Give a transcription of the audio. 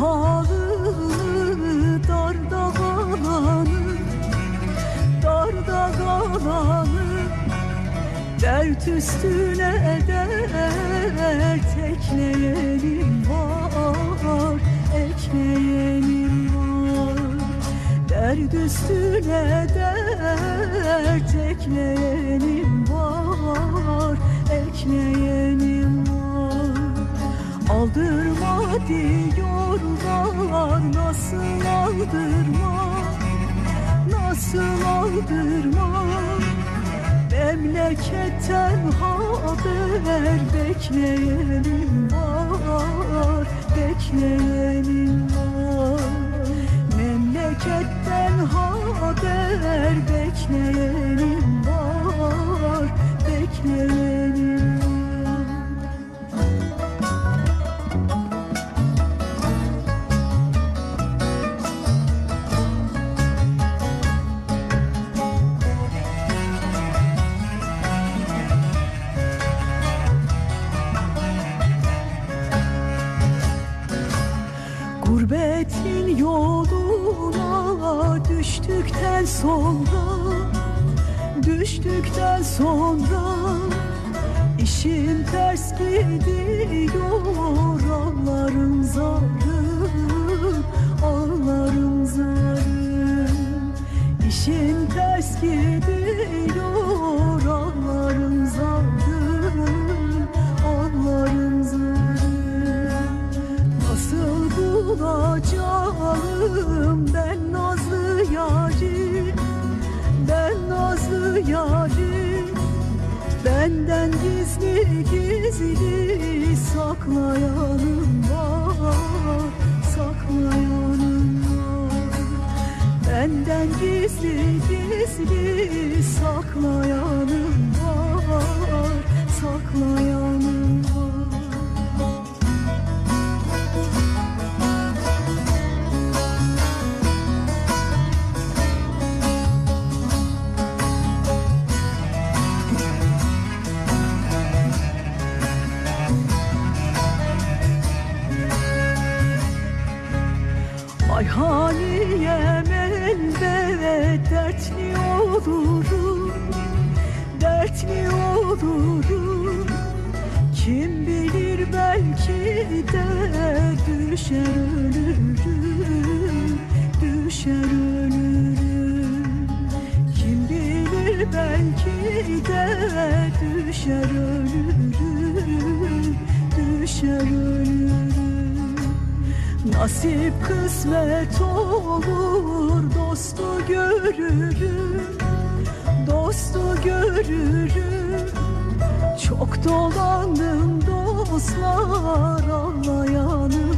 halını Darda kalanı Darda kalanı Dert üstüne dert ekleyenim var Ekleyenim var. Dert üstüne dert ekleyenim var Ekleyenim var. Aldırma diyorlar nasıl aldırma Nasıl aldırma? Memleketten haber bekleyenim var Bekleyenim var. Memleketten haber bekleyenim var Bekleyenim düştükten sonra Düştükten sonra işim ters gidiyor. Ağlarım zarım, ağlarım zarım. İşim ters gidiyor. Ağlarım zarım, yarim Benden gizli gizli saklayanım var Saklayanım var. Benden gizli gizli saklayanım var Saklayanım Ayhaniyem elbet dertli olurum. Dertli olurum. Kim bilir belki de düşer ölürüm. Düşer ölürüm. Kim bilir belki de düşer ölürüm. Düşer ölürüm Nasip kısmet olur dostu görürüm Dostu görürüm. Çok dolandım dostlar Anlayanım